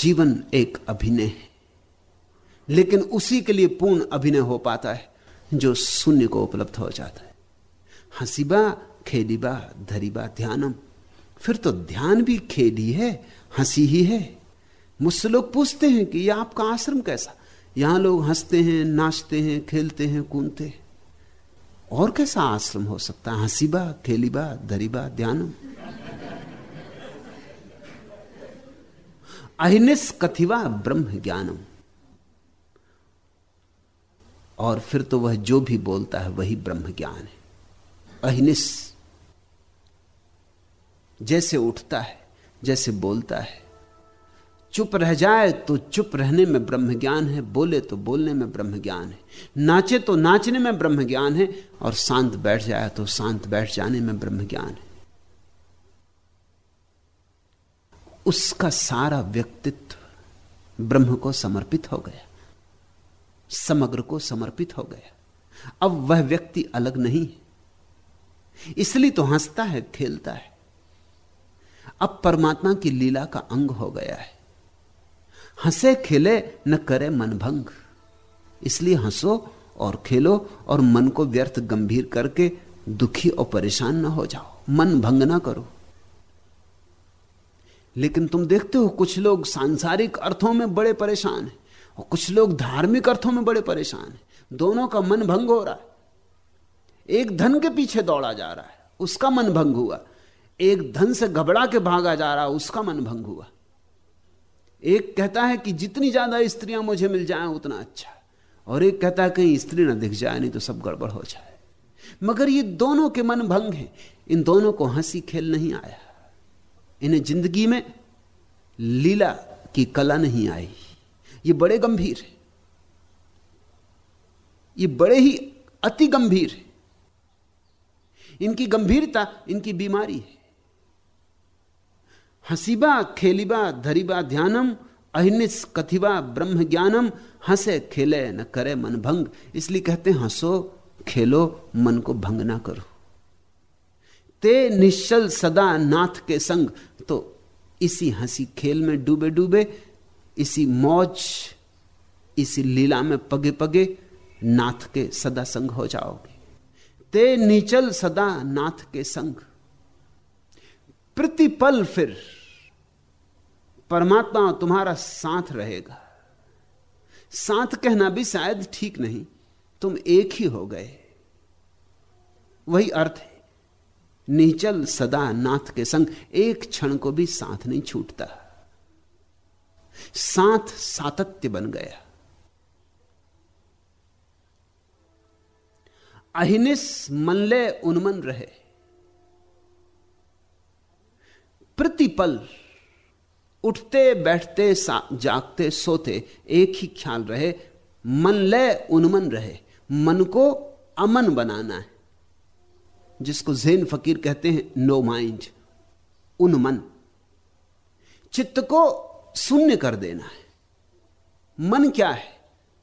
जीवन एक अभिनय है। लेकिन उसी के लिए पूर्ण अभिनय हो पाता है, जो शून्य को उपलब्ध हो जाता है। हंसीबा खेलीबा धरीबा, ध्यानम। फिर तो ध्यान भी खेली है, हँसी ही है। मुझसे लोग पूछते हैं कि यह आपका आश्रम कैसा? यहाँ लोग हँसते हैं, नाचते हैं, खेलते हैं, कूदते हैं। और कैसा आश्रम हो सकता है? हंसीबा खेलीबा धरीबा, ध्यानम। अहिनिस कथिवा ब्रह्म ज्ञानम और फिर तो वह जो भी बोलता है वही ब्रह्म ज्ञान है। अहिनिस जैसे उठता है, जैसे बोलता है। चुप रह जाए तो चुप रहने में ब्रह्म ज्ञान है, बोले तो बोलने में ब्रह्म ज्ञान है। नाचे तो नाचने में ब्रह्म ज्ञान है, और शांत बैठ जाए तो शांत बैठ जाने में ब्रह्म ज्ञान है। उसका सारा व्यक्तित्व ब्रह्म को समर्पित हो गया, समग्र को समर्पित हो गया। अब वह व्यक्ति अलग नहीं है। इसलिए तो हंसता है, खेलता है। अब परमात्मा की लीला का अंग हो गया है। हंसे, खेले, न करे मन भंग। इसलिए हंसो और खेलो और मन को व्यर्थ गंभीर करके दुखी और परेशान न हो जाओ। मन भंग ना करो। लेकिन तुम देखते हो कुछ लोग सांसारिक अर्थों में बड़े परेशान हैं और कुछ लोग धार्मिक अर्थों में बड़े परेशान हैं। दोनों का मन भंग हो रहा है। एक धन के पीछे दौड़ा जा रहा है, उसका मन भंग हुआ। एक धन से घबरा के भागा जा रहा है उसका मन भंग हुआ। एक कहता है कि जितनी ज़्यादा स्त्रियाँ मुझे मिल जाएँ, उतना अच्छा। और एक कहता है, कहीं स्त्री ना दिख जाए, नहीं तो सब गड़बड़ हो जाए। मगर ये दोनों के मन भंग हैं। इन दोनों को हँसी खेल नहीं आया। इन्हें ज़िंदगी में लीला की कला नहीं आई। ये बड़े गंभीर है। ये बड़े ही अति गंभीर है। इनकी गंभीरता, इनकी बीमारी है। हसीबा, खेलिबा, धरीबा, ध्यानम, अहिनिस, कथिबा ब्रह्म ज्ञानम हंसे, खेले, न करे, मन भंग। इसलिए कहते हैं, हंसो, खेलो, मन को भंग ना करो। ते निश्चल सदा नाथ के संग। तो इसी हँसी खेल में डूबे डूबे, इसी मौज, इसी लीला में पगे पगे नाथ के सदा संग हो जाओगे। ते निचल सदा नाथ के संग। प्रतिपल फिर, परमात्मा तुम्हारा साथ रहेगा। साथ कहना भी शायद ठीक नहीं, तुम एक ही हो गए। वही अर्थ है। निचल सदा नाथ के संग एक क्षण को भी साथ नहीं छूटता। साथ सातत्य बन गया। अहिनिस मनले उन्मन रहे। प्रतिपल, उठते बैठते जागते सोते एक ही ख्याल रहे मन ले उन्मन रहे। मन को अमन बनाना है। जिसको जैन फकीर कहते हैं नो माइंड उन्मन। चित्त को शून्य कर देना है। मन क्या है?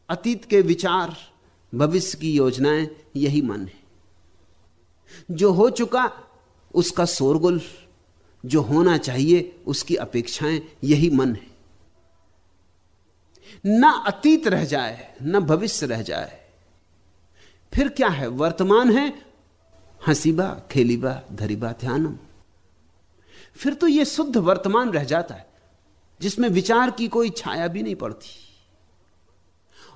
अतीत के विचार, भविष्य की योजनाएँ, यही मन है। जो हो चुका, उसका शोरगुल। जो होना चाहिए, उसकी अपेक्षाएँ, यही मन है। ना अतीत रह जाए, ना भविष्य रह जाए। फिर क्या है? वर्तमान है हंसीबा, खेलीबा, धरीबा, ध्यानम। फिर तो यह शुद्ध वर्तमान रह जाता है, जिसमें विचार की कोई छाया भी नहीं पड़ती।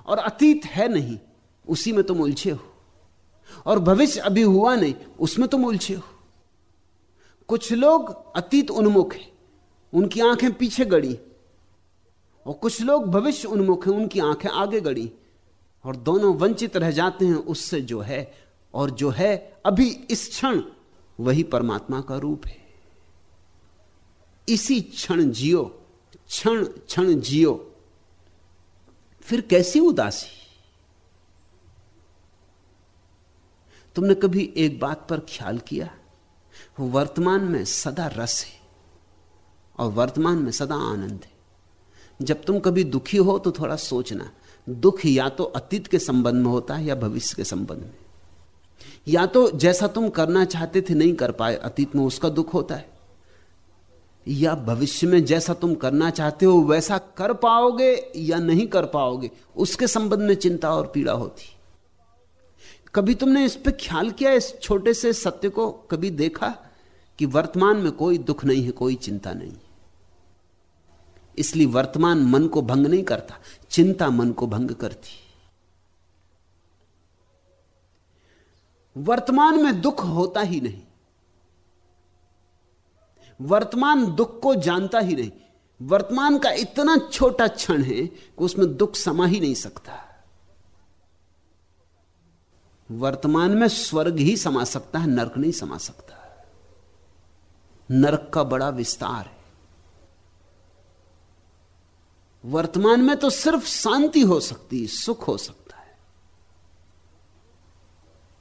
और अतीत है नहीं, उसी में तुम उलझे हो। और भविष्य अभी हुआ नहीं, उसमें तुम उलझे हो। कुछ लोग अतीत उन्मुख हैं, उनकी आँखें पीछे गड़ी। और कुछ लोग भविष्य उन्मुख हैं, उनकी आँखें आगे गड़ी। और दोनों वंचित रह जाते हैं, उससे जो है और जो है अभी इस क्षण वही परमात्मा का रूप है। इसी क्षण जियो, क्षण क्षण जियो। फिर कैसी उदासी? तुमने कभी एक बात पर ख्याल किया? वर्तमान में सदा रस है और वर्तमान में सदा आनंद है। जब तुम कभी दुखी हो तो थोड़ा सोचना। दुख या तो अतीत के संबंध में होता है या भविष्य के संबंध में। या तो जैसा तुम करना चाहते थे नहीं कर पाए, अतीत में उसका दुख होता है। या भविष्य में जैसा तुम करना चाहते हो, वैसा कर पाओगे या नहीं कर पाओगे, उसके संबंध में चिंता और पीड़ा होती। कभी तुमने इस पर ख्याल किया, इस छोटे से सत्य को कभी देखा कि वर्तमान में कोई दुख नहीं है, कोई चिंता नहीं इसलिए वर्तमान मन को भंग नहीं करता, चिंता मन को भंग करती। वर्तमान में दुख होता ही नहीं। वर्तमान दुख को जानता ही नहीं। वर्तमान का इतना छोटा क्षण है कि उसमें दुख समा ही नहीं सकता। वर्तमान में स्वर्ग ही समा सकता है, नरक नहीं समा सकता। नरक का बड़ा विस्तार है। वर्तमान में तो सिर्फ़ शांति हो सकती, सुख हो सकता।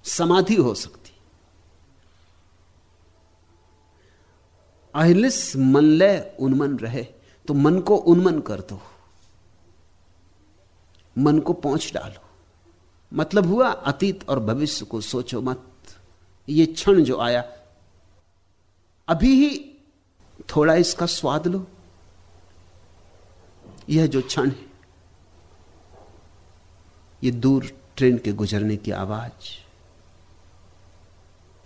समाधि हो सकती। अहिलिस मन ले उन्मन रहे तो मन को उन्मन कर दो। मन को पहुँच डालो। मतलब हुआ, अतीत और भविष्य को सोचो मत। ये क्षण जो आया, अभी ही थोड़ा इसका स्वाद लो। यह जो क्षण है, ये दूर ट्रेन के गुजरने की आवाज़।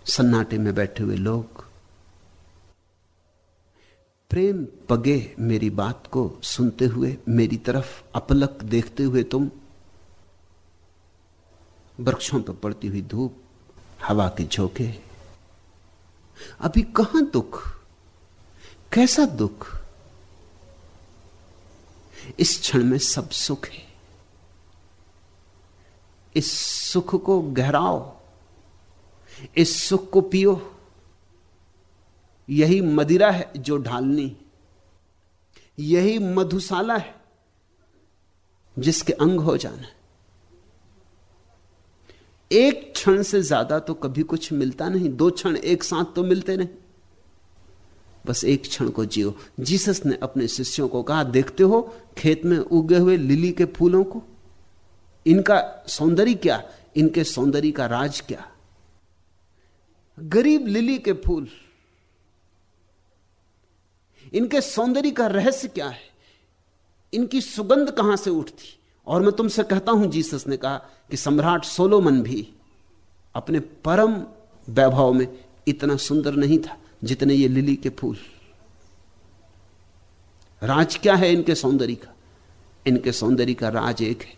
सन्नाटे में बैठे हुए लोग। प्रेम पगे मेरी बात को सुनते हुए मेरी तरफ़ अपलक देखते हुए तुम वृक्षों पर पड़ती हुई धूप, हवा के झोंके। अभी कहाँ दुख? कैसा दुख? इस क्षण में सब सुख है। इस सुख को गहराओ। इस सुख को पियो। यही मदिरा है जो ढालनी। यही मधुशाला है जिसके अंग हो जाना। एक क्षण से ज़्यादा तो कभी कुछ मिलता नहीं, दो क्षण एक साथ तो मिलते नहीं। बस एक क्षण को जियो। जीसस ने अपने शिष्यों को कहा, देखते हो, खेत में उगे हुए लिली के फूलों को? इनका सौंदर्य क्या? इनके सौंदर्य का राज क्या? गरीब लिली के फूल। इनके सौंदर्य का रहस्य क्या है? इनकी सुगंध कहाँ से उठती? और मैं तुमसे कहता हूँ, जीसस ने कहा कि सम्राट सोलोमन भी अपने परम वैभव में इतना सुंदर नहीं था जितने ये लिली के फूल। राज क्या है इनके सौंदर्य का? इनके सौंदर्य का राज एक है,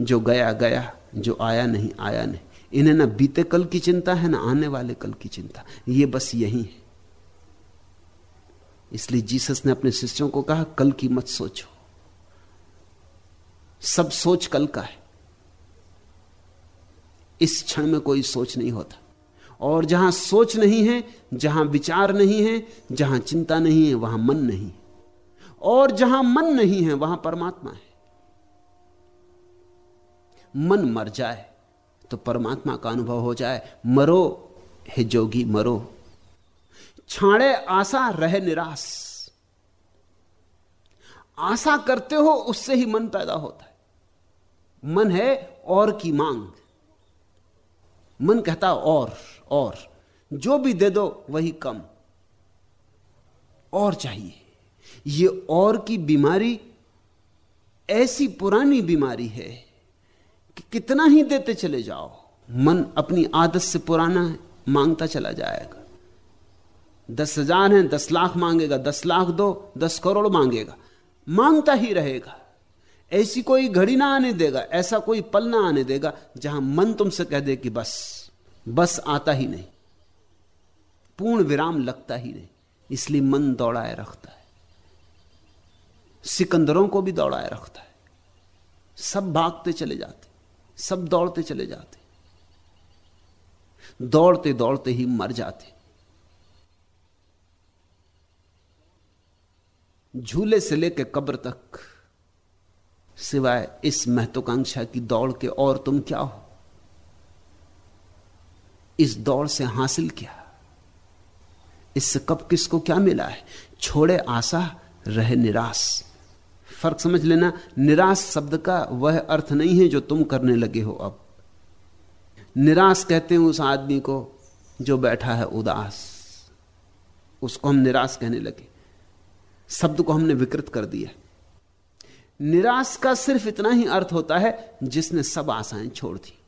जो गया गया, जो आया नहीं आया नहीं। इन्हें ना बीते कल की चिंता है, ना आने वाले कल की चिंता। ये बस यही है। इसलिए जीसस ने अपने शिष्यों को कहा, कल की मत सोचो। सब सोच कल का है। इस क्षण में कोई सोच नहीं होता। और जहाँ सोच नहीं है, जहाँ विचार नहीं है, जहाँ चिंता नहीं है, वहाँ मन नहीं और जहाँ मन नहीं है, वहाँ परमात्मा है। मन मर जाए। तो परमात्मा का अनुभव हो जाए। मरो हे जोगी, मरो। छाड़े आशा, रहे निराश। आशा करते हो, उससे ही मन पैदा होता है। मन है, और की मांग। मन कहता, और और। जो भी दे दो, वही कम। और चाहिए। ये और की बीमारी, ऐसी पुरानी बीमारी है। कि कितना ही देते चले जाओ, मन अपनी आदत से पुराना है, माँगता चला जाएगा। दस हज़ार है, दस लाख मांगेगा, दस लाख दो, दस करोड़ मांगेगा। माँगता ही रहेगा। ऐसी कोई घड़ी ना आने देगा, ऐसा कोई पल ना आने देगा, जहाँ मन तुमसे कह दे कि बस बस आता ही नहीं। पूर्ण विराम लगता ही नहीं, इसलिए मन दौड़ाए रखता है। सिकंदरों को भी दौड़ाए रखता है। सब भागते चले जाते सब दौड़ते चले जाते। दौड़ते दौड़ते ही मर जाते। झूले से लेकर कब्र तक सिवाय इस महत्वाकांक्षा की दौड़ के और तुम क्या हो? इस दौड़ से हासिल क्या? इससे कब किसको क्या मिला है? छोड़े आशा, रहे निराश। फ़र्क समझ लेना, निराश शब्द का वह अर्थ नहीं है जो तुम करने लगे हो अब। निराश कहते हैं उस आदमी को जो बैठा है उदास। उसको हम निराश कहने लगे। शब्द को हमने विकृत कर दिया। निराश का सिर्फ़ इतना ही अर्थ होता है जिसने सब आशाएँ छोड़ दी।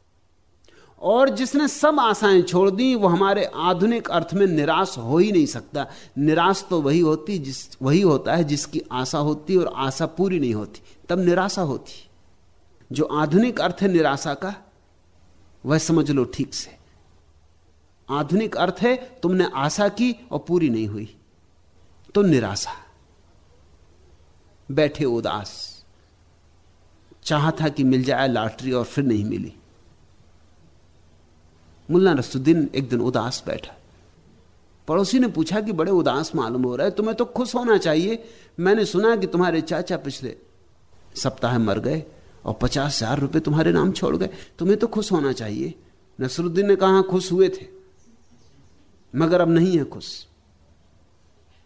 और जिसने सब आशाएँ छोड़ दी, वो हमारे आधुनिक अर्थ में निराश हो ही नहीं सकता। निराश तो वही होती, जिस, वही होता है जिसकी आशा होती और आशा पूरी नहीं होती। तब निराशा होती। जो आधुनिक अर्थ है निराशा का, वह समझ लो ठीक से। आधुनिक अर्थ है, तुमने आशा की और पूरी नहीं हुई। तो निराशा। बैठे उदास। चाहा था कि मिल जाए लॉटरी और फिर नहीं मिली। मुल्ला रसुद्दीन एक दिन उदास बैठा। पड़ोसी ने पूछा कि बड़े उदास मालूम हो रहा है, तुम्हें तो खुश होना चाहिए। मैंने सुना कि तुम्हारे चाचा पिछले सप्ताह मर गए और पचास हज़ार रुपये तुम्हारे नाम छोड़ गए। तुम्हें तो खुश होना चाहिए। नसरुद्दीन ने कहा, खुश हुए थे, मगर अब नहीं है खुश।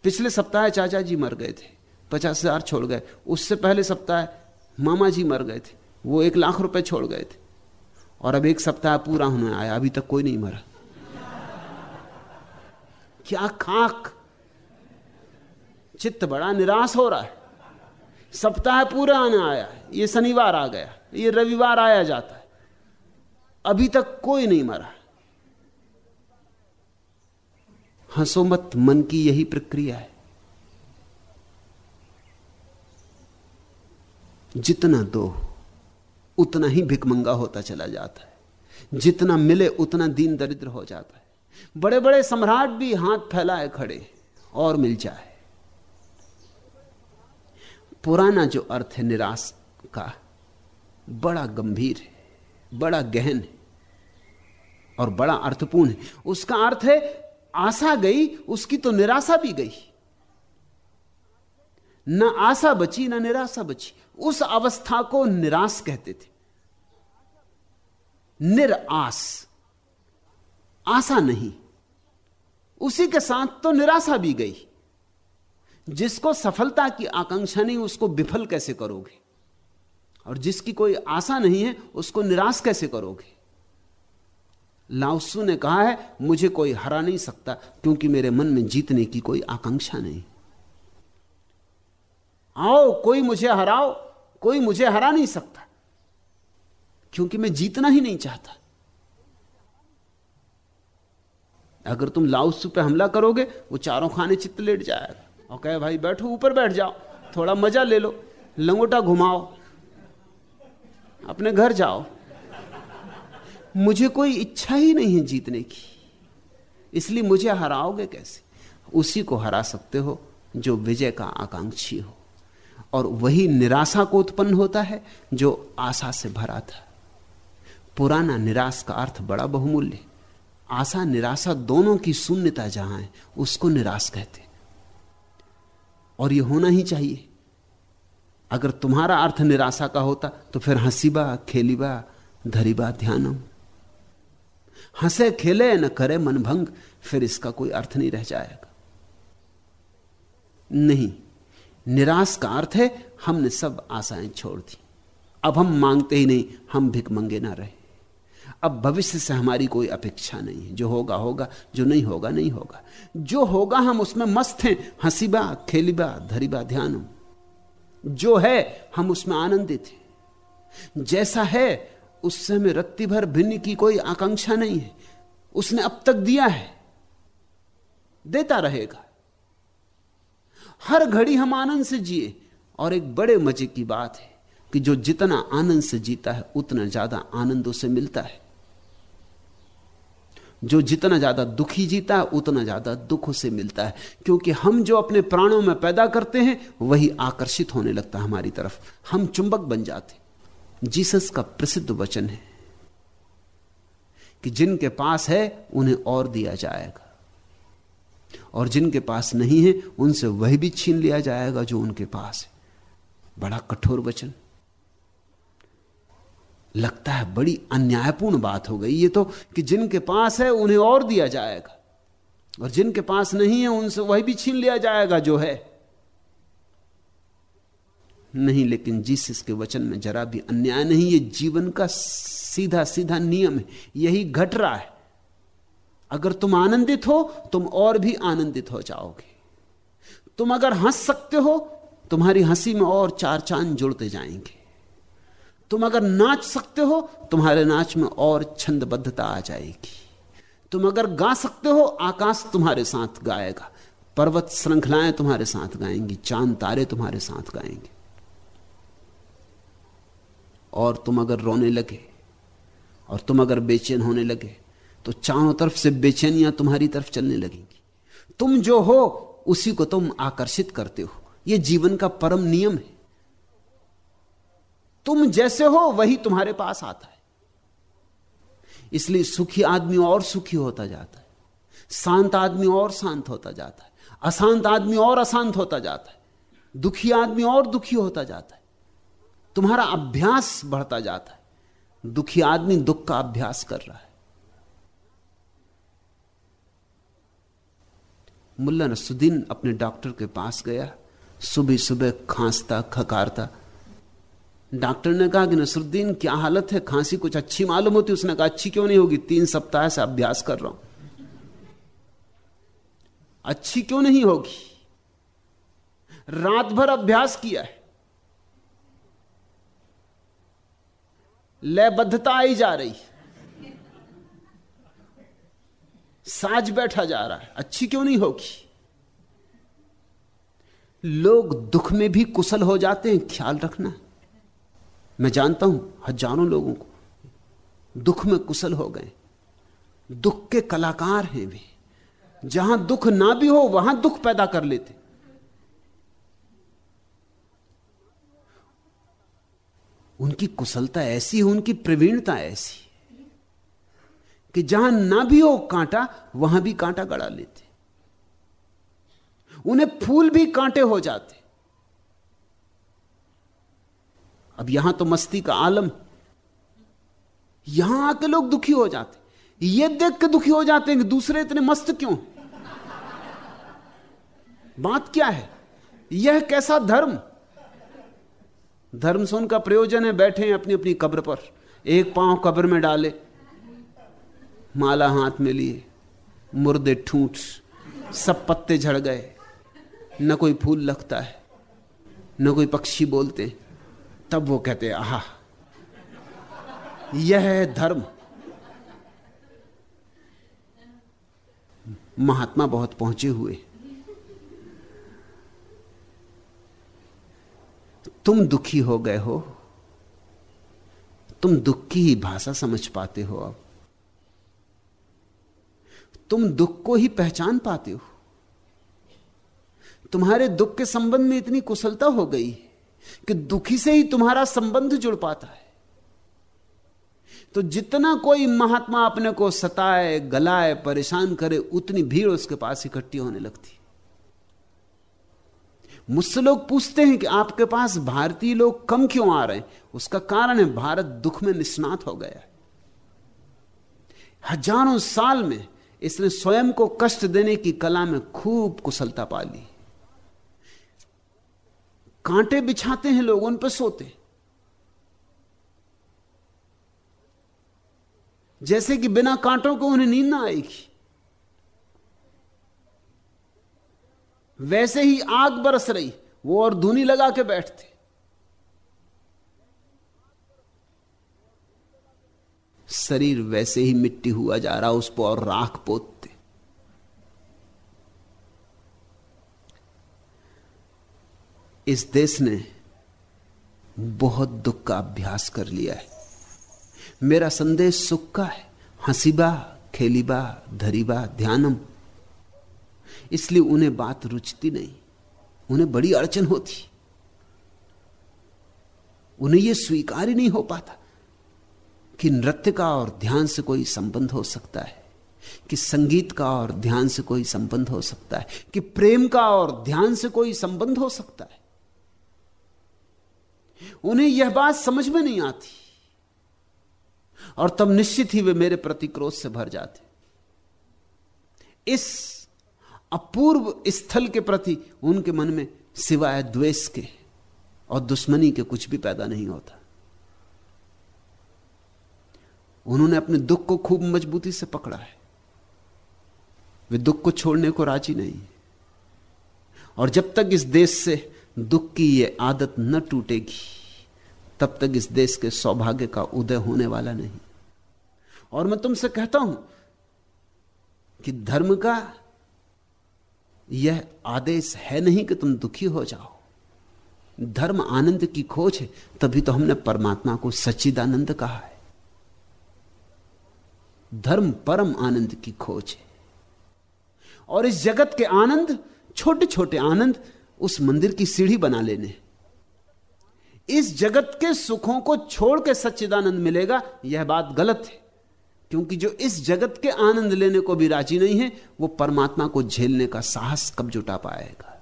पिछले सप्ताह चाचा जी मर गए थे, पचास हज़ार छोड़ गए। उससे पहले सप्ताह मामा जी मर गए थे, वो एक लाख रुपए छोड़ गए थे। और अब एक सप्ताह पूरा होने आया, अभी तक कोई नहीं मरा। क्या खाक? चित्त बड़ा निराश हो रहा है। सप्ताह पूरा आने आया, ये शनिवार आ गया, ये रविवार आया जाता है। अभी तक कोई नहीं मरा। हंसो मत, मन की यही प्रक्रिया है। जितना दो उतना ही भिकमंगा होता चला जाता है। जितना मिले उतना दीन दरिद्र हो जाता है। बड़े बड़े सम्राट भी हाथ फैलाए खड़े और मिल जाए। पुराना जो अर्थ है निराश का, बड़ा गंभीर है, बड़ा गहन है और बड़ा अर्थपूर्ण है। उसका अर्थ है आशा गई, उसकी तो निराशा भी गई। ना आशा बची, ना निराशा बची। उस अवस्था को निराश कहते थे। निराश। आशा नहीं। उसी के साथ तो निराशा भी गई। जिसको सफलता की आकांक्षा नहीं, उसको विफल कैसे करोगे? और जिसकी कोई आशा नहीं है, उसको निराश कैसे करोगे? लाउसू ने कहा है, मुझे कोई हरा नहीं सकता, क्योंकि मेरे मन में जीतने की कोई आकांक्षा नहीं। आओ, कोई मुझे हराओ, कोई मुझे हरा नहीं सकता। क्योंकि मैं जीतना ही नहीं चाहता। अगर तुम लाउसू पे हमला करोगे, वो चारों खाने चित्त लेट जाएगा। और कहे, भाई, बैठो, ऊपर बैठ जाओ, थोड़ा मज़ा ले लो, लंगोटा घुमाओ, अपने घर जाओ। मुझे कोई इच्छा ही नहीं है जीतने की। इसलिए मुझे हराओगे कैसे? उसी को हरा सकते हो, जो विजय का आकांक्षी हो। और वही निराशा को उत्पन्न होता है, जो आशा से भरा था। पुराना निराश का अर्थ बड़ा बहुमूल्य। आशा निराशा दोनों की शून्यता जहाँ है, उसको निराश कहते और यह होना ही चाहिए। अगर तुम्हारा अर्थ निराशा का होता तो फिर हंसीबा, खेलीबा, धरीबा, ध्यानम। हंसे, खेले, न करे मन भंग, फिर इसका कोई अर्थ नहीं रह जाएगा। नहीं, निराश का अर्थ है, हमने सब आशाएँ छोड़ दी। अब हम मांगते ही नहीं, हम भिक मंगे ना रहे। अब भविष्य से हमारी कोई अपेक्षा नहीं है। जो होगा होगा, जो नहीं होगा नहीं होगा। जो होगा, हम उसमें मस्त हैं। हंसीबा, खेलीबा, धरीबा, ध्यान। जो है, हम उसमें आनंदित हैं। जैसा है उससे हमें रत्ती भर भिन्न की कोई आकांक्षा नहीं है। उसने अब तक दिया है। देता रहेगा। हर घड़ी हम आनंद से जिए। और एक बड़े मज़े की बात है कि जो जितना आनंद से जीता है, उतना ज़्यादा आनंद उसे मिलता है। जो जितना ज़्यादा दुखी जीता है उतना ज़्यादा दुख उसे मिलता है। क्योंकि हम जो अपने प्राणों में पैदा करते हैं, वही आकर्षित होने लगता है हमारी तरफ़। हम चुंबक बन जाते जीसस का प्रसिद्ध वचन है कि जिनके पास है, उन्हें और दिया जाएगा। और जिनके पास नहीं है, उनसे वह भी छीन लिया जाएगा जो उनके पास है। बड़ा कठोर वचन। लगता है बड़ी अन्यायपूर्ण बात हो गई। ये तो कि जिनके पास है, उन्हें और दिया जाएगा। और जिनके पास नहीं है, उनसे वही भी छीन लिया जाएगा जो है। नहीं, लेकिन जीसस के वचन में जरा भी अन्याय नहीं, ये जीवन का सीधा सीधा नियम है। यही घट रहा है। अगर तुम आनंदित हो, तुम और भी आनंदित हो जाओगे। तुम अगर हंस सकते हो, तुम्हारी हँसी में और चार चाँद जुड़ते जाएँगे। तुम अगर नाच सकते हो, तुम्हारे नाच में और छंदबद्धता आ जाएगी। तुम अगर गा सकते हो, आकाश तुम्हारे साथ गाएगा। पर्वत श्रृंखलाएँ तुम्हारे साथ गाएँगी, चाँद तारे तुम्हारे साथ गाएँगे। और तुम अगर रोने लगे, और तुम अगर बेचैन होने लगे तो चारों तरफ़ से बेचैनियाँ तुम्हारी तरफ़ चलने लगेंगी। तुम जो हो, उसी को तुम आकर्षित करते हो। यह जीवन का परम नियम है। तुम जैसे हो, वही तुम्हारे पास आता है। इसलिए सुखी आदमी और सुखी होता जाता है। शांत आदमी और शांत होता जाता है। अशांत आदमी और अशांत होता जाता है। दुखी आदमी और दुखी होता जाता है। तुम्हारा अभ्यास बढ़ता जाता है। दुखी आदमी दुख का अभ्यास कर रहा है। मुल्ला नसुद्दीन अपने डॉक्टर के पास गया। सुबह सुबह खांसता, खकारता। डॉक्टर ने कहा कि नसरुद्दीन, क्या हालत है? खांसी कुछ अच्छी मालूम होती, उसने कहा, अच्छी क्यों नहीं होगी? तीन सप्ताह से अभ्यास कर रहा हूँ। अच्छी क्यों नहीं होगी? रात भर अभ्यास किया है। लयबद्धता आई जा रही। साज बैठा जा रहा है। अच्छी क्यों नहीं होगी? लोग दुख में भी कुशल हो जाते हैं, ख्याल रखना। मैं जानता हूँ हज़ारों लोगों को। दुख में कुशल हो गए। दुख के कलाकार हैं वे। जहाँ दुख ना भी हो, वहाँ दुख पैदा कर लेते। उनकी कुशलता ऐसी है, उनकी प्रवीणता ऐसी कि जहाँ ना भी हो कांटा, वहाँ भी कांटा गड़ा लेते। उन्हें फूल भी कांटे हो जाते। अब यहाँ तो मस्ती का आलम यहाँ आके लोग दुखी हो जाते ये देख के दुखी हो जाते हैं कि दूसरे इतने मस्त क्यों बात क्या है? यह कैसा धर्म? धर्म से उनका प्रयोजन है बैठे हैं अपनी अपनी कब्र पर। एक पाँव कब्र में डाले। माला हाथ में लिए। मुर्दे ठूठ। सब पत्ते झड़ गए। न कोई फूल लगता है। न कोई पक्षी बोलते तब वो कहते, आह, यह है धर्म। महात्मा बहुत पहुँचे हुए। तुम दुखी हो गए हो, तुम दुख की ही भाषा समझ पाते हो अब। तुम दुख को ही पहचान पाते हो। तुम्हारे दुख के संबंध में इतनी कुशलता हो गई। कि दुखी से ही तुम्हारा संबंध जुड़ पाता है। तो जितना कोई महात्मा अपने को सताए, गलाए, परेशान करे, उतनी भीड़ उसके पास इकट्ठी होने लगती। मुझसे लोग पूछते हैं कि आपके पास भारतीय लोग कम क्यों आ रहे हैं? उसका कारण है भारत दुख में निष्णात हो गया हज़ारों साल में इसने स्वयं को कष्ट देने की कला में खूब कुशलता पा ली कांटे बिछाते हैं लोग, उन पर सोते जैसे कि बिना कांटों को उन्हें नींद ना आएगी। वैसे ही आग बरस रही, वो और धुनी लगा के बैठते। शरीर वैसे ही मिट्टी हुआ जा रहा, उस पर और राख पोतते इस देश ने बहुत दुख का अभ्यास कर लिया है। मेरा संदेश सुख का है। हंसीबा, खेलीबा, धरीबा, ध्यानम। इसलिए उन्हें बात रुचती नहीं। उन्हें बड़ी अड़चन होती। उन्हें यह स्वीकार ही नहीं हो पाता कि नृत्य का और ध्यान से कोई संबंध हो सकता है, कि संगीत का और ध्यान से कोई संबंध हो सकता है, कि प्रेम का और ध्यान से कोई संबंध हो सकता है। उन्हें यह बात समझ में नहीं आती। और तब निश्चित ही वे मेरे प्रति क्रोध से भर जाते। इस अपूर्व स्थल के प्रति उनके मन में सिवाय द्वेष के और दुश्मनी के कुछ भी पैदा नहीं होता। उन्होंने अपने दुख को खूब मजबूती से पकड़ा है। वे दुख को छोड़ने को राज़ी नहीं और जब तक इस देश से दुख की यह आदत न टूटेगी तब तक इस देश के सौभाग्य का उदय होने वाला नहीं। और मैं तुमसे कहता हूँ कि धर्म का यह आदेश है नहीं कि तुम दुखी हो जाओ। धर्म आनंद की खोज है, तभी तो हमने परमात्मा को सच्चिदानंद कहा है। धर्म परम आनंद की खोज है। और इस जगत के आनंद छोटे छोटे आनंद उस मंदिर की सीढ़ी बना लेने इस जगत के सुखों को छोड़ के सच्चिदानंद मिलेगा, यह बात गलत है। क्योंकि जो इस जगत के आनंद लेने को भी राज़ी नहीं है, वो परमात्मा को झेलने का साहस कब जुटा पाएगा?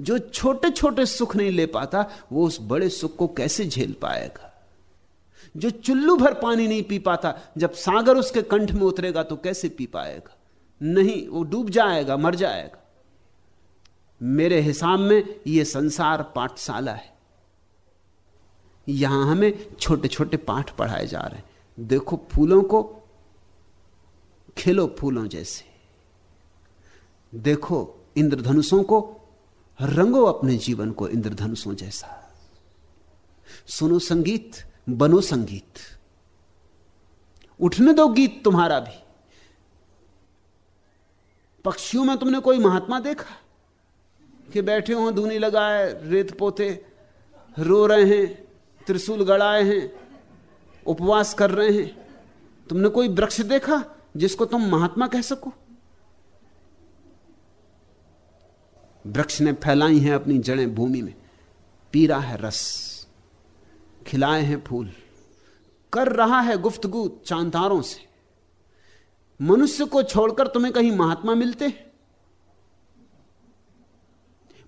जो छोटे छोटे सुख नहीं ले पाता, वो उस बड़े सुख को कैसे झेल पाएगा? जो चुल्लू भर पानी नहीं पी पाता, जब सागर उसके कंठ में उतरेगा तो कैसे पी पाएगा? नहीं, वो डूब जाएगा, मर जाएगा। मेरे हिसाब में यह संसार पाठशाला है। यहाँ हमें छोटे छोटे पाठ पढ़ाए जा रहे हैं। देखो, फूलों को खिलो फूलों जैसे। देखो, इंद्रधनुषों को रंगो अपने जीवन को, इंद्रधनुषों जैसा। सुनो संगीत, बनो संगीत। उठने दो गीत तुम्हारा भी। पक्षियों में तुमने कोई महात्मा देखा? कि बैठे हो धूनी लगाए, रेत पोते, रो रहे हैं। त्रिशूल गड़ाए हैं, उपवास कर रहे हैं। तुमने कोई वृक्ष देखा जिसको तुम महात्मा कह सको? वृक्ष ने फैलाई हैं अपनी जड़ें भूमि में, पीरा है रस, खिलाए हैं फूल, कर रहा है गुफ्तगु चांतारों से। मनुष्य को छोड़कर तुम्हें कहीं महात्मा मिलते?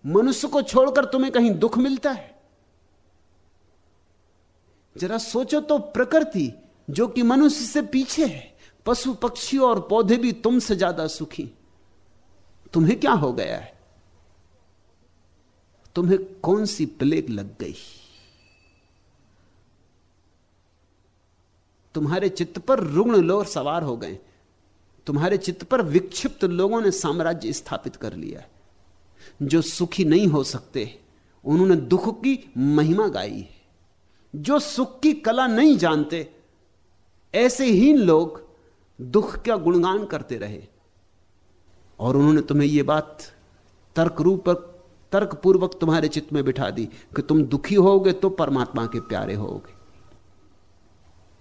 मनुष्य को छोड़कर तुम्हें कहीं दुख मिलता है? जरा सोचो तो प्रकृति, जो कि मनुष्य से पीछे है, पशु पक्षी और पौधे भी तुमसे ज़्यादा सुखी। तुम्हें क्या हो गया है? तुम्हें कौन सी प्लेग लग गई? तुम्हारे चित्त पर रुग्ण लोर सवार हो गए। तुम्हारे चित्त पर विक्षिप्त लोगों ने साम्राज्य स्थापित कर लिया जो सुखी नहीं हो सकते, उन्होंने दुख की महिमा गाई है। जो सुख की कला नहीं जानते, ऐसे ही लोग दुख का गुणगान करते रहे। और उन्होंने तुम्हें यह बात तर्क रूप तर्क पूर्वक तुम्हारे चित्त में बिठा दी कि तुम दुखी होगे तो परमात्मा के प्यारे होगे।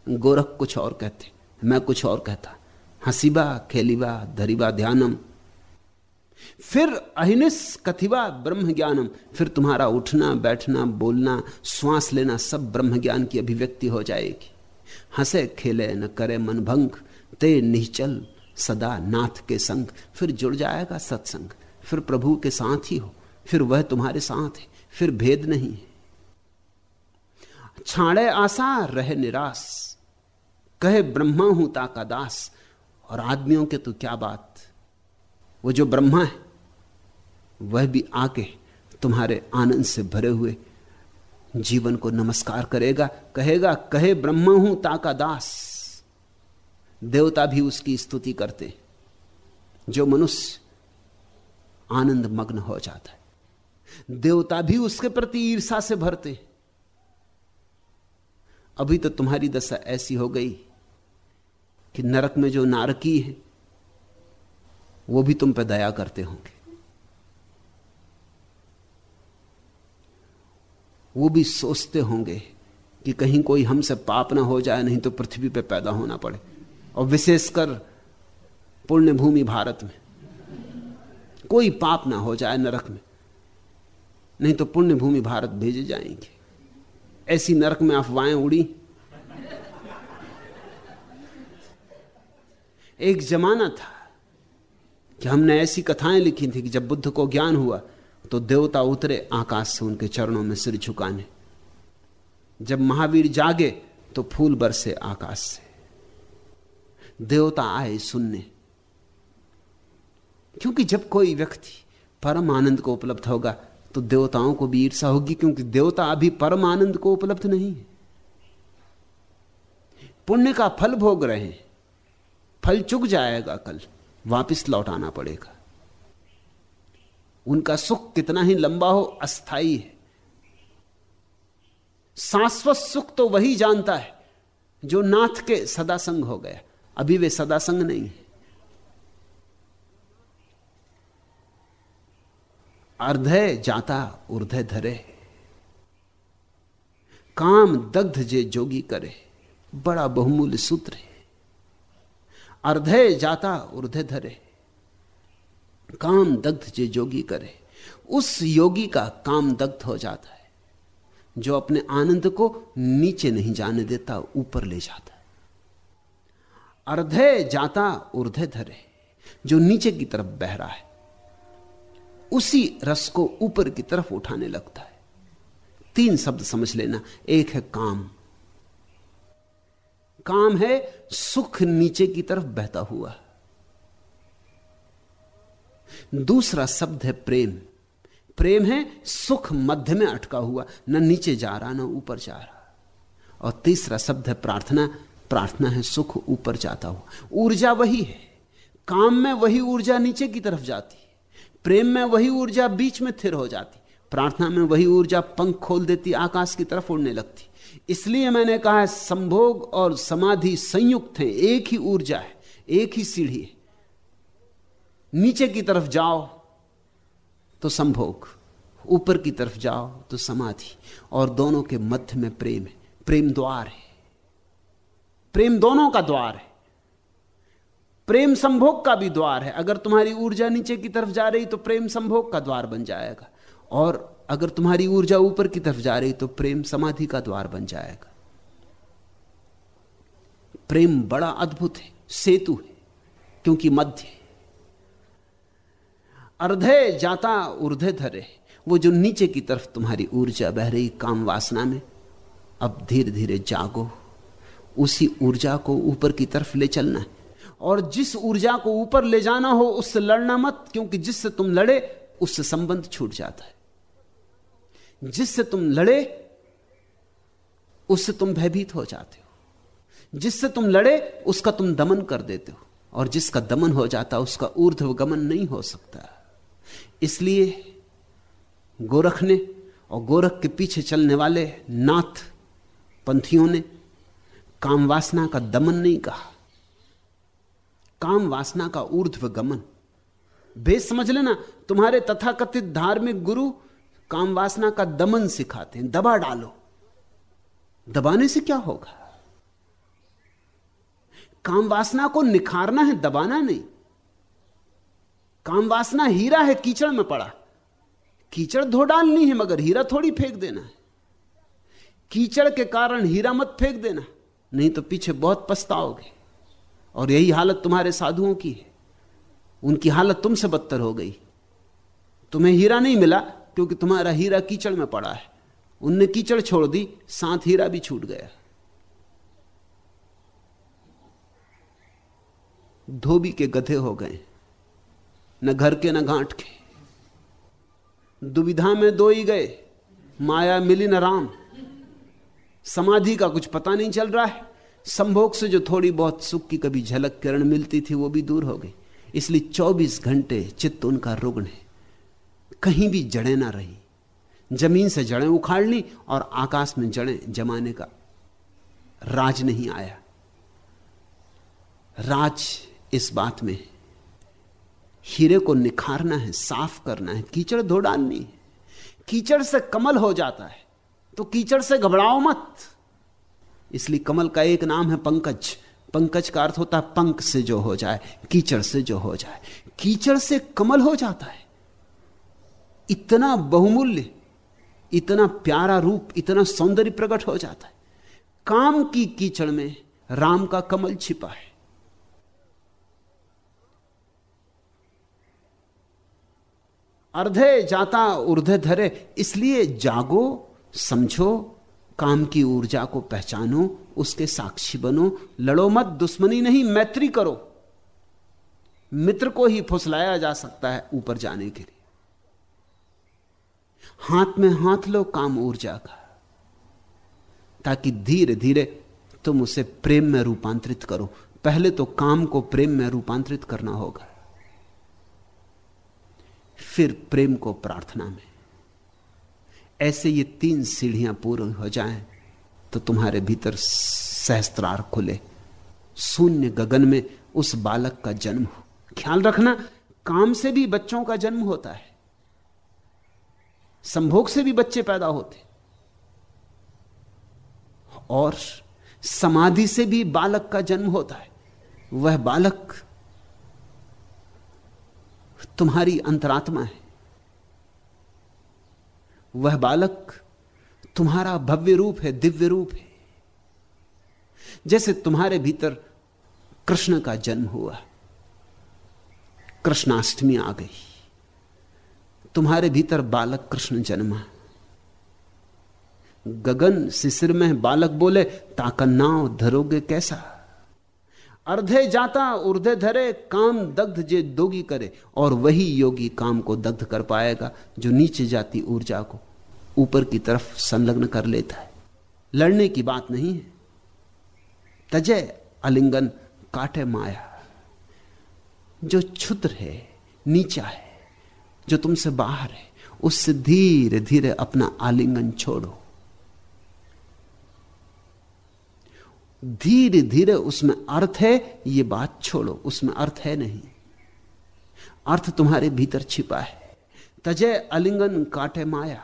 गोरख कुछ और कहते, मैं कुछ और कहता, हसीबा, खेलीबा, धरीबा, ध्यानम फिर अहिनिस कथिबा ब्रह्म ज्ञानम फिर तुम्हारा उठना, बैठना, बोलना, श्वास लेना, सब ब्रह्म ज्ञान की अभिव्यक्ति हो जाएगी। हंसे, खेले, न करे, मन भंग, ते निचल सदा नाथ के संग। फिर जुड़ जाएगा सत्संग, फिर प्रभु के साथ ही हो, फिर वह तुम्हारे साथ है, फिर भेद नहीं है। छाड़े आशा, रहे निराश, कहे ब्रह्मा हूँ ताका दास, और आदमियों के तो क्या बात? वो जो ब्रह्मा है, वह भी आके तुम्हारे आनंद से भरे हुए जीवन को नमस्कार करेगा। कहेगा, कहे, ब्रह्मा हूँ, ताका दास। देवता भी उसकी स्तुति करते जो मनुष्य आनंद मग्न हो जाता है, देवता भी उसके प्रति ईर्षा से भरते अभी तो तुम्हारी दशा ऐसी हो गई कि नरक में जो नारकी है वो भी तुम पर दया करते होंगे। वो भी सोचते होंगे कि कहीं कोई हमसे पाप ना हो जाए, नहीं तो पृथ्वी पे पैदा होना पड़े। और विशेषकर पुण्य भूमि भारत में। कोई पाप ना हो जाए नरक में, नहीं तो पुण्य भूमि भारत भेजे जाएँगे। ऐसी नरक में अफवाहें उड़ी। एक जमाना था कि हमने ऐसी कथाएँ लिखी थी कि जब बुद्ध को ज्ञान हुआ तो देवता उतरे आकाश से उनके चरणों में सिर झुकाने। जब महावीर जागे तो फूल बरसे आकाश से। देवता आए सुनने। क्योंकि जब कोई व्यक्ति परम आनंद को उपलब्ध होगा तो देवताओं को भी ईर्षा होगी, क्योंकि देवता अभी परम आनंद को उपलब्ध नहीं है। पुण्य का फल भोग रहे हैं। फल चुक जाएगा कल। वापिस लौटाना पड़ेगा। उनका सुख कितना ही लंबा हो, अस्थाई है। शाश्वत सुख तो वही जानता है, जो नाथ के सदा संग हो गया। अभी वे सदा संग नहीं है। अर्धय जाता ऊर्धय धरे। काम दग्ध जे जोगी करे, बड़ा बहुमूल्य सूत्र है। अर्धय जाता ऊर्धय धरे। काम दग्ध जे जोगी करे, उस योगी का काम दग्ध हो जाता है, जो अपने आनंद को नीचे नहीं जाने देता, ऊपर ले जाता है। अर्धय जाता उर्धे धरे, जो नीचे की तरफ़ बह रहा है, उसी रस को ऊपर की तरफ़ उठाने लगता है। तीन शब्द समझ लेना, एक है काम। काम है, सुख नीचे की तरफ़ बहता हुआ। दूसरा शब्द है प्रेम। प्रेम है सुख मध्य में अटका हुआ, न नीचे जा रहा, न ऊपर जा रहा। और तीसरा शब्द है प्रार्थना। प्रार्थना है सुख ऊपर जाता हुआ। ऊर्जा वही है। काम में वही ऊर्जा नीचे की तरफ़ जाती है। प्रेम में वही ऊर्जा बीच में थिर हो जाती। प्रार्थना में वही ऊर्जा पंख खोल देती, आकाश की तरफ़ उड़ने लगती। इसलिए मैंने कहा है, संभोग और समाधि संयुक्त है, एक ही ऊर्जा है, एक ही सीढ़ी है। नीचे की तरफ़ जाओ तो संभोग, ऊपर की तरफ़ जाओ तो समाधि, और दोनों के मध्य में प्रेम है। प्रेम द्वार है। प्रेम दोनों का द्वार है। प्रेम संभोग का भी द्वार है। अगर तुम्हारी ऊर्जा नीचे की तरफ़ जा रही तो प्रेम संभोग का द्वार बन जाएगा। और अगर तुम्हारी ऊर्जा ऊपर की तरफ़ जा रही तो प्रेम समाधि का द्वार बन जाएगा। प्रेम बड़ा अद्भुत है, सेतु है, क्योंकि मध्य अर्धे जाता ऊर्धे धरे, वो जो नीचे की तरफ़ तुम्हारी ऊर्जा बह रही काम वासना में, अब धीरे धीरे जागो, उसी ऊर्जा को ऊपर की तरफ़ ले चलना है। और जिस ऊर्जा को ऊपर ले जाना हो, उससे लड़ना मत, क्योंकि जिससे तुम लड़े, उससे संबंध छूट जाता है। जिससे तुम लड़े, उससे तुम भयभीत हो जाते हो। जिससे तुम लड़े, उसका तुम दमन कर देते हो। और जिसका दमन हो जाता, उसका ऊर्ध्व गमन नहीं हो सकता। इसलिए गोरख ने और गोरख के पीछे चलने वाले नाथ पंथियों ने काम वासना का दमन नहीं कहा। काम वासना का ऊर्ध्व गमन बेस समझ लेना, तुम्हारे तथाकथित धार्मिक गुरु काम वासना का दमन सिखाते हैं, दबा डालो। दबाने से क्या होगा? काम वासना को निखारना है, दबाना नहीं। काम वासना हीरा है, कीचड़ में पड़ा। कीचड़ धो डालनी है, मगर हीरा थोड़ी फेंक देना है। कीचड़ के कारण हीरा मत फेंक देना, नहीं तो पीछे बहुत पछताओगे। और यही हालत तुम्हारे साधुओं की है। उनकी हालत तुमसे बदतर हो गई। तुम्हें हीरा नहीं मिला क्योंकि तुम्हारा हीरा कीचड़ में पड़ा है। उनने कीचड़ छोड़ दी, साथ हीरा भी छूट गया। धोबी के गधे हो गए। न घर के, न गांठ के। दुविधा में दो ही गए। माया मिली न राम। समाधि का कुछ पता नहीं चल रहा है। संभोग से जो थोड़ी बहुत सुख की कभी झलक किरण मिलती थी, वो भी दूर हो गई। इसलिए 24 घंटे चित्त उनका रुग्ण है। कहीं भी जड़े ना रही। ज़मीन से जड़ें उखाड़ ली और आकाश में जड़ें जमाने का राज नहीं आया। राज इस बात में हीरे को निखारना है, साफ़ करना है। कीचड़ धो डालनी है। कीचड़ से कमल हो जाता है। तो कीचड़ से घबराओ मत। इसलिए कमल का एक नाम है पंकज। पंकज का अर्थ होता है पंख से जो हो जाए, कीचड़ से जो हो जाए। कीचड़ से कमल हो जाता है। इतना बहुमूल्य, इतना प्यारा रूप, इतना सौंदर्य प्रकट हो जाता है। काम की कीचड़ में राम का कमल छिपा है। अर्धे जाता ऊर्धे धरे, इसलिए जागो, समझो, काम की ऊर्जा को पहचानो, उसके साक्षी बनो, लड़ो मत, दुश्मनी नहीं, मैत्री करो। मित्र को ही फुसलाया जा सकता है ऊपर जाने के लिए। हाथ में हाथ लो, काम ऊर्जा का। ताकि धीरे धीरे तुम उसे प्रेम में रूपांतरित करो। पहले तो काम को प्रेम में रूपांतरित करना होगा। फिर प्रेम को प्रार्थना में। ऐसे ये तीन सीढ़ियाँ पूरी हो जाएँ तो तुम्हारे भीतर सहस्त्रार खुले। शून्य गगन में उस बालक का जन्म हो। ख्याल रखना, काम से भी बच्चों का जन्म होता है। संभोग से भी बच्चे पैदा होते और समाधि से भी बालक का जन्म होता है। वह बालक तुम्हारी अंतरात्मा है। वह बालक तुम्हारा भव्य रूप है, दिव्य रूप है। जैसे तुम्हारे भीतर कृष्ण का जन्म हुआ, कृष्णाष्टमी आ गई। तुम्हारे भीतर बालक कृष्ण जन्मा गगन शिशिर में बालक बोले ताका नाव धरोगे कैसा? अर्धे जाता, उर्धे धरे, काम दग्ध जे दोगी करे, और वही योगी काम को दग्ध कर पाएगा, जो नीचे जाती ऊर्जा को ऊपर की तरफ़ संलग्न कर लेता है। लड़ने की बात नहीं है। तजय अलिंगन काटे माया, जो क्षुद्र है, नीचा है। जो तुमसे बाहर है, उससे धीरे धीरे अपना आलिंगन छोड़ो। धीरे धीरे उसमें अर्थ है, ये बात छोड़ो, उसमें अर्थ है नहीं। अर्थ तुम्हारे भीतर छिपा है। तजय अलिंगन काटे माया,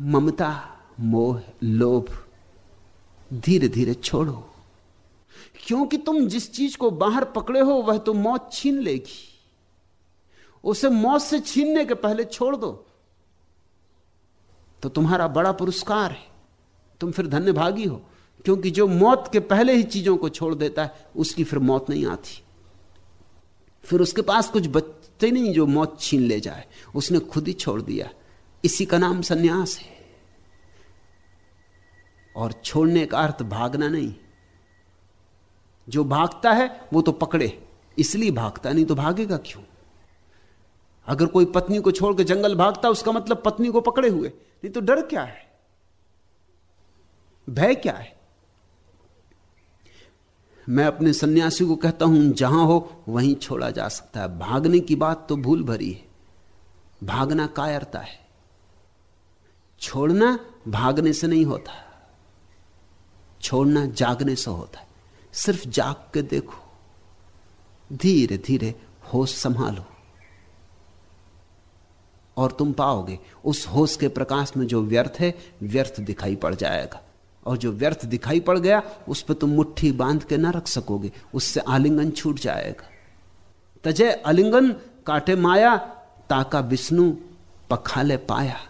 ममता, मोह, लोभ, धीरे धीरे छोड़ो। क्योंकि तुम जिस चीज़ को बाहर पकड़े हो, वह तो मौत छीन लेगी। उसे मौत से छीनने के पहले छोड़ दो। तो तुम्हारा बड़ा पुरस्कार है। तुम फिर धन्यभागी हो, क्योंकि जो मौत के पहले ही चीज़ों को छोड़ देता है, उसकी फिर मौत नहीं आती। फिर उसके पास कुछ बचते नहीं जो मौत छीन ले जाए। उसने खुद ही छोड़ दिया। इसी का नाम सन्यास है। और छोड़ने का अर्थ भागना नहीं। जो भागता है, वो तो पकड़े। इसलिए भागता, नहीं तो भागेगा क्यों? अगर कोई पत्नी को छोड़कर जंगल भागता, उसका मतलब पत्नी को पकड़े हुए। नहीं तो डर क्या है? भय क्या है? मैं अपने सन्यासी को कहता हूँ, जहाँ हो, वहीं छोड़ा जा सकता है। भागने की बात तो भूल भरी है। भागना कायरता है। छोड़ना भागने से नहीं होता। छोड़ना जागने से होता है। सिर्फ़ जाग के देखो। धीरे धीरे होश संभालो। और तुम पाओगे, उस होश के प्रकाश में जो व्यर्थ है, व्यर्थ दिखाई पड़ जाएगा। और जो व्यर्थ दिखाई पड़ गया, उस पर तुम मुट्ठी बाँध के ना रख सकोगे, उससे आलिंगन छूट जाएगा। तजय आलिंगन काटे माया, ताका विष्णु पखाले पाया।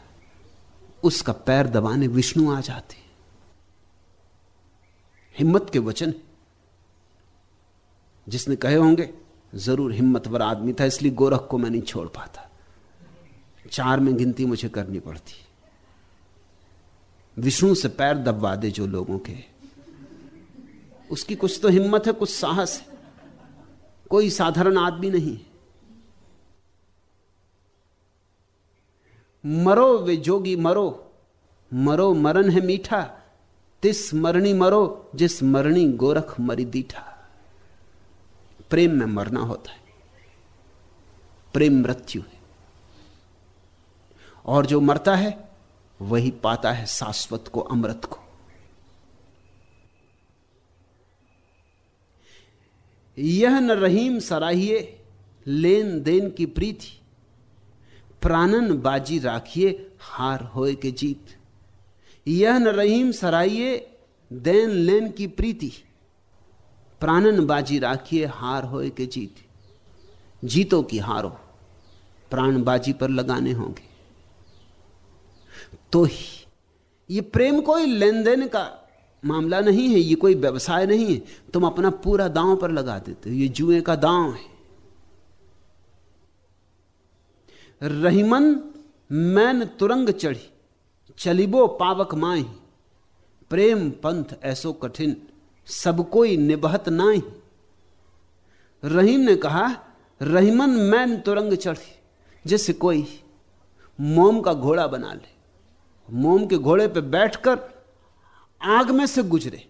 उसका पैर दबाने विष्णु आ जाते। हिम्मत के वचन जिसने कहे होंगे, ज़रूर हिम्मतवर आदमी था, इसलिए गोरख को मैं नहीं छोड़ पाता। चार में गिनती मुझे करनी पड़ती। विष्णु से पैर दबवा दे जो लोगों के। उसकी कुछ तो हिम्मत है, कुछ साहस है। कोई साधारण आदमी नहीं। मरो वे जोगी, मरो। मरो मरण है मीठा। तिस मरणी मरो, जिस मरणी गोरख मरी दीठा। प्रेम में मरना होता है। प्रेम मृत्यु है। और जो मरता है, वही पाता है शाश्वत को, अमृत को। यह न रहीम सराहिए लेन देन की प्रीति। प्राणन बाजी राखिए, हार होए के जीत। यह न रहीम सराइए देन लेन की प्रीति। प्राणन बाजी राखिए, हार होए के जीत। जीतो की हारो प्राण बाजी पर लगाने होंगे। तो ही। ये प्रेम कोई लेन देन का मामला नहीं है, ये कोई व्यवसाय नहीं है। तुम अपना पूरा दांव पर लगा देते हो। ये जुए का दांव है। रहीमन मैन तुरंग चढ़ी, चलिबो पावक माही। प्रेम पंथ ऐसो कठिन, सब कोई निबहत नाही। रहीम ने कहा, रहीमन मैन तुरंग चढ़ी, जैसे कोई मोम का घोड़ा बना ले। मोम के घोड़े पे बैठकर आग में से गुजरे।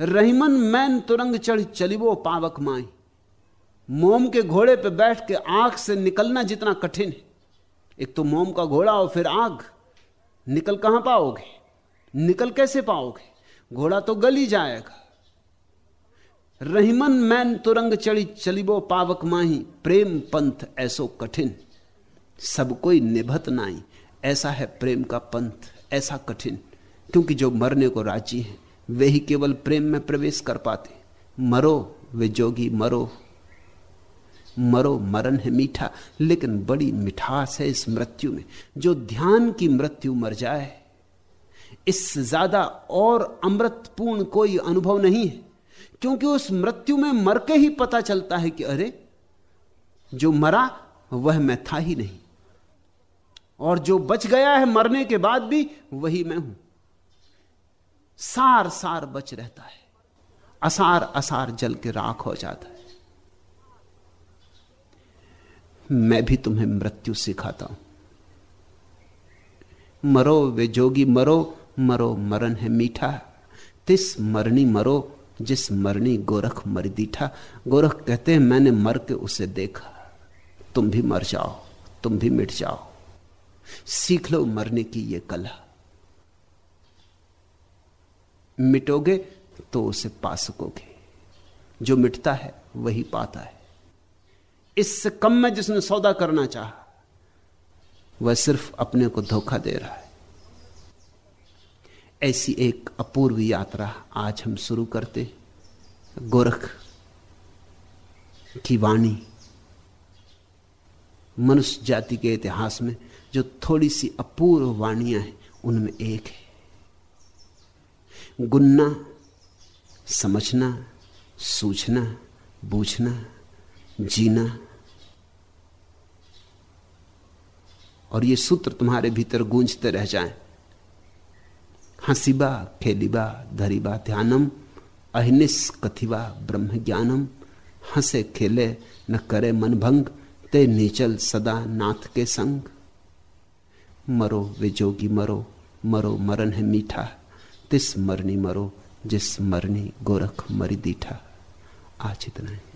रहीमन मैन तुरंग चढ़ चलिबो पावक माई। मोम के घोड़े पे बैठ के आग से निकलना जितना कठिन है। एक तो मोम का घोड़ा और फिर आग। निकल कहाँ पाओगे? निकल कैसे पाओगे? घोड़ा तो गल ही जाएगा। रहीमन मैन तुरंग चढ़ी चलिबो पावक माही। प्रेम पंथ ऐसो कठिन। सब कोई निभत नाई। ऐसा है प्रेम का पंथ, ऐसा कठिन। क्योंकि जो मरने को राज़ी है, वे ही केवल प्रेम में प्रवेश कर पाते। मरो, वे जोगी, मरो। मरो, मरण है मीठा, लेकिन बड़ी मिठास है इस मृत्यु में। जो ध्यान की मृत्यु मर जाए इससे ज़्यादा और अमृतपूर्ण कोई अनुभव नहीं है। क्योंकि उस मृत्यु में मर के ही पता चलता है कि अरे, जो मरा, वह मैं था ही नहीं। और जो बच गया है मरने के बाद भी, वही मैं हूँ। सार सार बच रहता है। असार असार जल के राख हो जाता है। मैं भी तुम्हें मृत्यु सिखाता हूँ। मरो वे जोगी, मरो मरो मरण है मीठा। तिस मरनी मरो, जिस मरनी गोरख मर दीठा। गोरख कहते हैं, मैंने मर के उसे देखा। तुम भी मर जाओ, तुम भी मिट जाओ। सीख लो मरने की यह कला। मिटोगे तो उसे पा सकोगे जो मिटता है, वही पाता है। इससे कम में जिसने सौदा करना चाहा, वह सिर्फ़ अपने को धोखा दे रहा है। ऐसी एक अपूर्व यात्रा आज हम शुरू करते गोरख की वाणी। मनुष्य जाति के इतिहास में जो थोड़ी सी अपूर्व वाणियाँ हैं, उनमें एक है। गुन्ना, समझना, सूझना, बूझना, जीना। और ये सूत्र तुम्हारे भीतर गूंजते रह जाएँ। हंसीबा, खेलीबा, धरीबा, ध्यानम अहिनिस कथिबा ब्रह्म ज्ञानम हंसे, खेले, न करे मन भंग, ते नीचल सदा नाथ के संग। मरो, वे जोगी मरो मरो मरण है मीठा। तिस मरनी मरो, जिस मरनी गोरख मरी दीठा। आज इतना है।